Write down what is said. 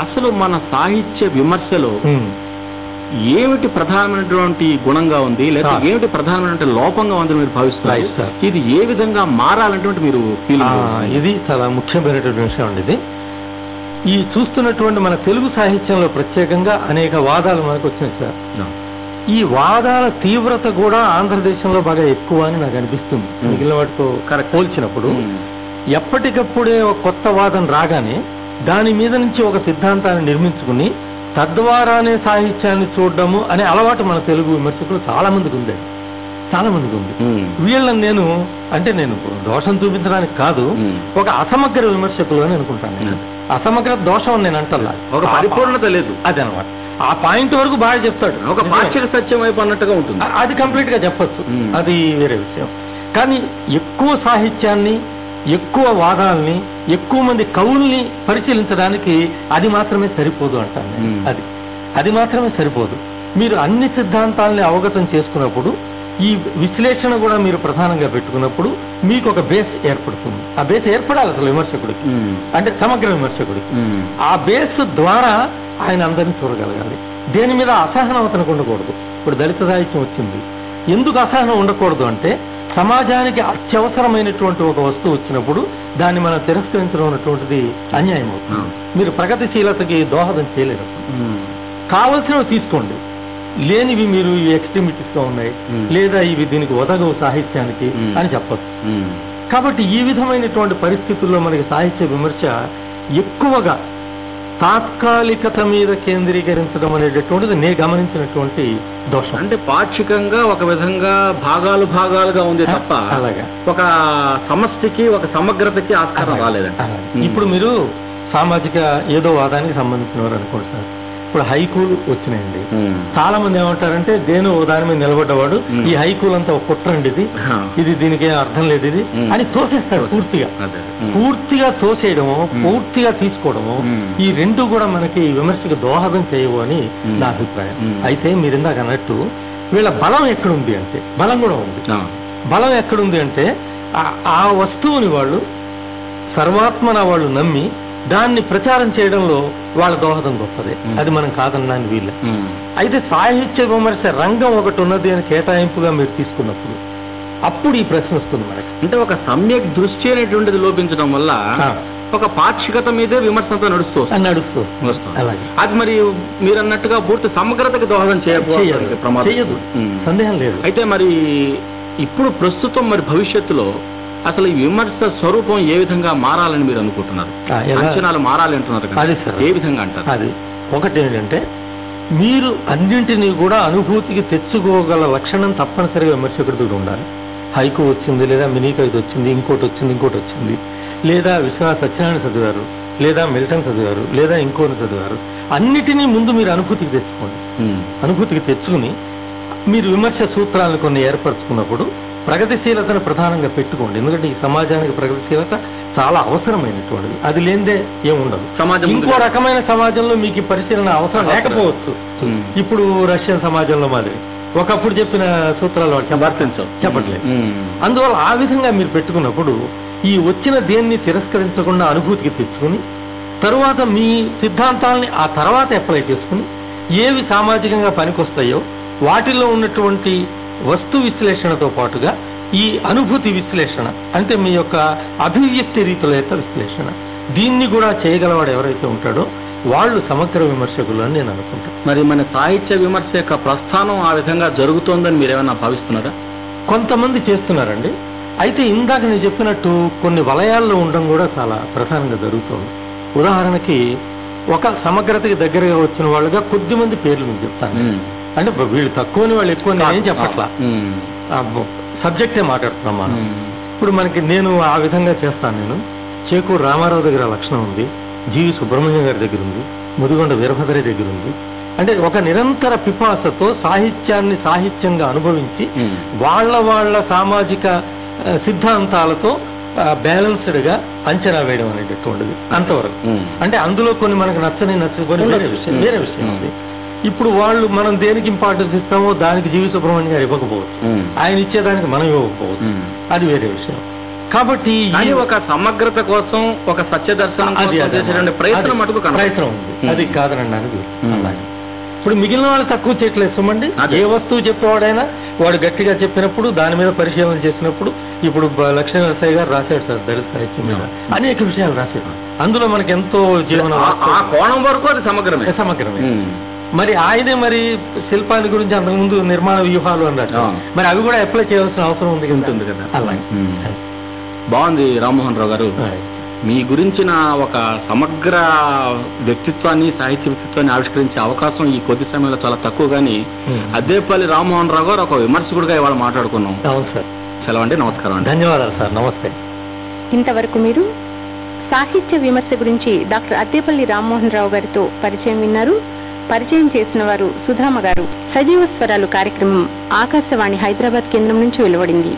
అసలు మన సాహిత్య విమర్శలో. ఏమిటి ప్రధానమైనటువంటి గుణంగా ఉంది లేదా. ఏమిటి ప్రధానమైనటువంటి లోపంగా ఉంది మీరు భావిస్తున్నారు. ఇది ఏ విధంగా మారాలంటే మీరు ఇది చాలా ముఖ్యమైనటువంటి విషయం అండి ఇది ఈ చూస్తున్నటువంటి మన తెలుగు సాహిత్యంలో ప్రత్యేకంగా అనేక వాదాలు మనకు వచ్చినాయి సార్ ఈ వాదాల తీవ్రత కూడా ఆంధ్రదేశంలో బాగా ఎక్కువ అని నాకు అనిపిస్తుంది. మిగిలిన వాటితో. పోల్చినప్పుడు ఎప్పటికప్పుడే కొత్త వాదన రాగానే దాని మీద నుంచి ఒక సిద్ధాంతాన్ని నిర్మించుకుని తద్వారానే సాహిత్యాన్ని చూడడము అనే అలవాటు మన తెలుగు విమర్శకులు చాలా మందికి ఉంది. చాలా మందికి ఉంది. వీళ్ళని నేను అంటే నేను దోషం చూపించడానికి కాదు. ఒక అసమగ్ర విమర్శకులు అని అనుకుంటాను నేను. అసమగ్ర దోషం నేను అంటల్లా. ఒక పరిపూర్ణత లేదు. అదనమాట. ఆ పాయింట్ వరకు బాగా చెప్తాడు. ఒక. పాక్షిక సత్యం వైపు అన్నట్టుగా ఉంటుంది. అది కంప్లీట్గా చెప్పొచ్చు. అది వేరే విషయం. కానీ ఎక్కువ సాహిత్యాన్ని ఎక్కువ వాదాలని ఎక్కువ మంది కవుల్ని పరిశీలించడానికి అది మాత్రమే సరిపోదు అంటాను. అది. అది మాత్రమే సరిపోదు. మీరు అన్ని సిద్ధాంతాలని అవగతం చేసుకున్నప్పుడు ఈ విశ్లేషణ కూడా మీరు ప్రధానంగా పెట్టుకున్నప్పుడు మీకు ఒక బేస్ ఏర్పడుతుంది. ఆ బేస్ ఏర్పడాలి అసలు విమర్శకుడికి. అంటే సమగ్ర విమర్శకుడికి. ఆ బేస్ ద్వారా ఆయన అందరినీ చూడగలగాలి. దేని మీద అసహనం అతనికి ఉండకూడదు. ఇప్పుడు దళిత సాహిత్యం వచ్చింది. ఎందుకు అసహనం ఉండకూడదు అంటే సమాజానికి అత్యవసరమైనటువంటి ఒక వస్తువు వచ్చినప్పుడు దాన్ని మనం తిరస్కరించడం అనేటువంటిది అన్యాయం అవుతుంది. మీరు ప్రగతిశీలతకి దోహదం చేయలేరు. కావలసినవి తీసుకోండి లేనివి మీరు ఇవి ఎక్స్ట్రీమిటీస్గా ఉన్నాయి. లేదా ఇవి దీనికి ఒదగవు సాహిత్యానికి. అని చెప్పచ్చు. కాబట్టి ఈ విధమైనటువంటి పరిస్థితుల్లో మనకి సాహిత్య విమర్శ ఎక్కువగా తాత్కాలికత మీద కేంద్రీకరించడం అనేటటువంటిది నేను గమనించినటువంటి దోషం అంటే పాక్షికంగా ఒక విధంగా భాగాలు భాగాలుగా ఉంది తప్ప అలాగా. ఒక సమష్టికి ఒక సమగ్రతకి ఆస్కారం రాలేదండి. ఇప్పుడు మీరు సామాజిక ఏదో వాదానికి సంబంధించిన వారు అనుకోండి సార్ ఇప్పుడు హైకూలు వచ్చినాయండి. చాలా మంది ఏమంటారంటే దేని ఓ దాని మీద నిలబడ్డవాడు. ఈ హైకూల్ అంతా ఒక కుట్రండి ఇది. ఇది దీనికి ఏం అర్థం లేదు ఇది. అని తోసేస్తాడు పూర్తిగా. పూర్తిగా తోసేయడము పూర్తిగా తీసుకోవడము. ఈ రెండు కూడా మనకి విమర్శకు దోహదం చేయవు అని. నా అభిప్రాయం. అయితే మీరు ఇందాక అన్నట్టు వీళ్ళ బలం ఎక్కడుంది అంటే బలం కూడా ఉంది. బలం ఎక్కడుంది అంటే ఆ వస్తువుని వాళ్ళు సర్వాత్మన వాళ్ళు నమ్మి దాన్ని ప్రచారం చేయడంలో వాళ్ళ దోహదం గొప్పదే. అది మనం కాదనడానికి వీళ్ళ. అయితే సాహిత్య విమర్శ రంగం ఒకటి ఉన్నది అని కేటాయింపుగా మీరు తీసుకున్నప్పుడు అప్పుడు ఈ ప్రశ్న వస్తుంది మనకి. అంటే ఒక సమ్యక్ దృష్టి అనేటువంటిది లోపించడం వల్ల. ఒక పాక్షికత మీదే విమర్శ అంతా నడుస్తూ నడుస్తూ అది మరి మీరు అన్నట్టుగా పూర్తి సమగ్రతకి దోహదం ప్రమాదం. ఉమ్. సందేహం లేదు. అయితే మరి ఇప్పుడు ప్రస్తుతం మరి భవిష్యత్తులో అసలు ఈ విమర్శ స్వరూపం ఏ విధంగా మారాలని మీరు అనుకుంటున్నారు? అంచనాలు మారాలి అంటున్నారు. ఏ విధంగా అంటారు? అది ఒకటి ఏంటంటే మీరు అన్నింటినీ కూడా అనుభూతికి తెచ్చుకోగల లక్షణం తప్పనిసరిగా విమర్శకుడితో ఉండాలి. హైకు వచ్చింది లేదా మినీ కవిత వచ్చింది ఇంకోటి వచ్చింది ఇంకోటి వచ్చింది. లేదా విశ్వనాథ్ సత్యనారాయణ చదివారు లేదా మిల్టన్ చదివారు లేదా ఇంకోటి చదివారు. అన్నిటినీ ముందు మీరు అనుభూతికి తెచ్చుకోండి. అనుభూతికి తెచ్చుకుని మీరు విమర్శ సూత్రాలను కొన్ని ఏర్పరచుకున్నప్పుడు ప్రగతిశీలతను ప్రధానంగా పెట్టుకోండి. ఎందుకంటే ఈ సమాజానికి ప్రగతిశీలత చాలా అవసరమైనటువంటిది. అది లేనిదే ఏముండదు. సమాజం ఇంకో రకమైన సమాజంలో మీకు పరిశీలన అవసరం. లేకపోవచ్చు. ఇప్పుడు రష్యన్ సమాజంలో మాదిరి. ఒకప్పుడు చెప్పిన సూత్రాలు వర్తించవు. చెప్పట్లేదు. అందువల్ల ఆ విధంగా మీరు పెట్టుకున్నప్పుడు ఈ వచ్చిన దేన్ని తిరస్కరించకుండా అనుభూతికి తెచ్చుకుని తరువాత మీ సిద్ధాంతాలని ఆ తర్వాత అప్లై చేసుకుని ఏవి సామాజికంగా పనికొస్తాయో వాటిలో ఉన్నటువంటి వస్తు విశ్లేషణతో పాటుగా ఈ అనుభూతి విశ్లేషణ అంటే మీ యొక్క అభివ్యక్తి రీతుల యొక్క విశ్లేషణ దీన్ని కూడా చేయగలవాడు ఎవరైతే ఉంటాడో వాళ్ళు సమగ్ర విమర్శకులు అని నేను అనుకుంటాను మరి మన సాహిత్య విమర్శ యొక్క ప్రస్థానం ఆ విధంగా జరుగుతోందని మీరు ఏమైనా భావిస్తున్నారా? కొంతమంది చేస్తున్నారండి. అయితే ఇందాక నేను చెప్పినట్టు కొన్ని వలయాల్లో ఉండడం కూడా చాలా ప్రధానంగా జరుగుతుంది. ఉదాహరణకి ఒక సమగ్రతకి దగ్గరగా వచ్చిన వాళ్ళుగా కొద్ది మంది పేర్లు మీకు చెప్తాను. అంటే వీళ్ళు తక్కువని వాళ్ళు ఎక్కువ నేనేం చెప్పట్లా. సబ్జెక్టే మాట్లాడుతున్నాం మనం. ఇప్పుడు మనకి నేను ఆ విధంగా చేస్తాను నేను. చేకూరు రామారావు దగ్గర లక్షణం ఉంది. జీవి సుబ్రహ్మణ్యం గారి దగ్గర ఉంది. ముదిగొండ వీరభద్రయ్య దగ్గర ఉంది. అంటే ఒక నిరంతర పిపాసతో సాహిత్యాన్ని సాహిత్యంగా అనుభవించి. వాళ్ళ వాళ్ళ సామాజిక సిద్ధాంతాలతో బ్యాలెన్స్డ్గా అంచనా వేయడం అనేటటువంటిది. అంతవరకు. అంటే అందులో కొన్ని మనకు నచ్చని నచ్చని వేరే విషయం వేరే విషయం ఉమ్. ఇప్పుడు వాళ్ళు మనం దేనికి ఇంపార్టెన్స్ ఇస్తామో దానికి జీవి సుబ్రహ్మణ్యం గారు ఇవ్వకపోవచ్చు. ఆయన ఇచ్చేదానికి మనం ఇవ్వకపోవచ్చు. అది వేరే విషయం. కాబట్టి ఒక సమగ్రత కోసం ఒక సత్య దర్శనం చేసేటువంటి ప్రయత్నం మటుకు. ప్రయత్నం ఉంది. అది కాదనడానికి ఇప్పుడు మిగిలిన వాళ్ళు తక్కువ చేయట్లేదు సుమండి. ఏ వస్తువు చెప్పేవాడైనా వాడు గట్టిగా చెప్పినప్పుడు దాని మీద పరిశీలన చేసినప్పుడు ఇప్పుడు లక్ష్మీ నరసయ్య గారు రాశాడు సార్ దళిత సాహిత్యం మీద. అనేక విషయాలు రాశాడు. అందులో మనకి ఎంతో జీవన ఆ- కోణం వరకు అది సమగ్రమే. సమగ్రమే. మరి ఆయనే మరి శిల్పాల గురించి అంతకుముందు నిర్మాణ వ్యూహాలు అన్నట్టు. మరి అవి కూడా అప్లై చేయాల్సిన అవసరం ఉంది ఉంటుంది కదా. అలాగే. ఉమ్. బాగుంది రామ్మోహన్ రావు గారు. మీ గురించిన ఒక సమగ్ర వ్యక్తిత్వాన్ని సాహిత్య వ్యక్తిత్వాన్ని ఆవిష్కరించే అవకాశం ఈ కొద్ది సమయంలో చాలా తక్కువ కానీ ఉమ్. అద్దేపల్లి రామ్మోహన్ రావు గారు ఒక విమర్శకుడిగా ఇవాళ మాట్లాడుకున్నాం. అవును సార్. సెలవు అండి నమస్కారం అండి. ధన్యవాదాలు సార్ నమస్తే. ఇంతవరకు మీరు సాహిత్య విమర్శ గురించి డాక్టర్ అద్దేపల్లి రామ్మోహన్ రావు గారితో పరిచయం విన్నారు. పరిచయం చేసిన వారు సుధామ గారు. సజీవ స్వరాలు కార్యక్రమం ఆకాశవాణి హైదరాబాద్ కేంద్రం నుంచి వెలువడింది.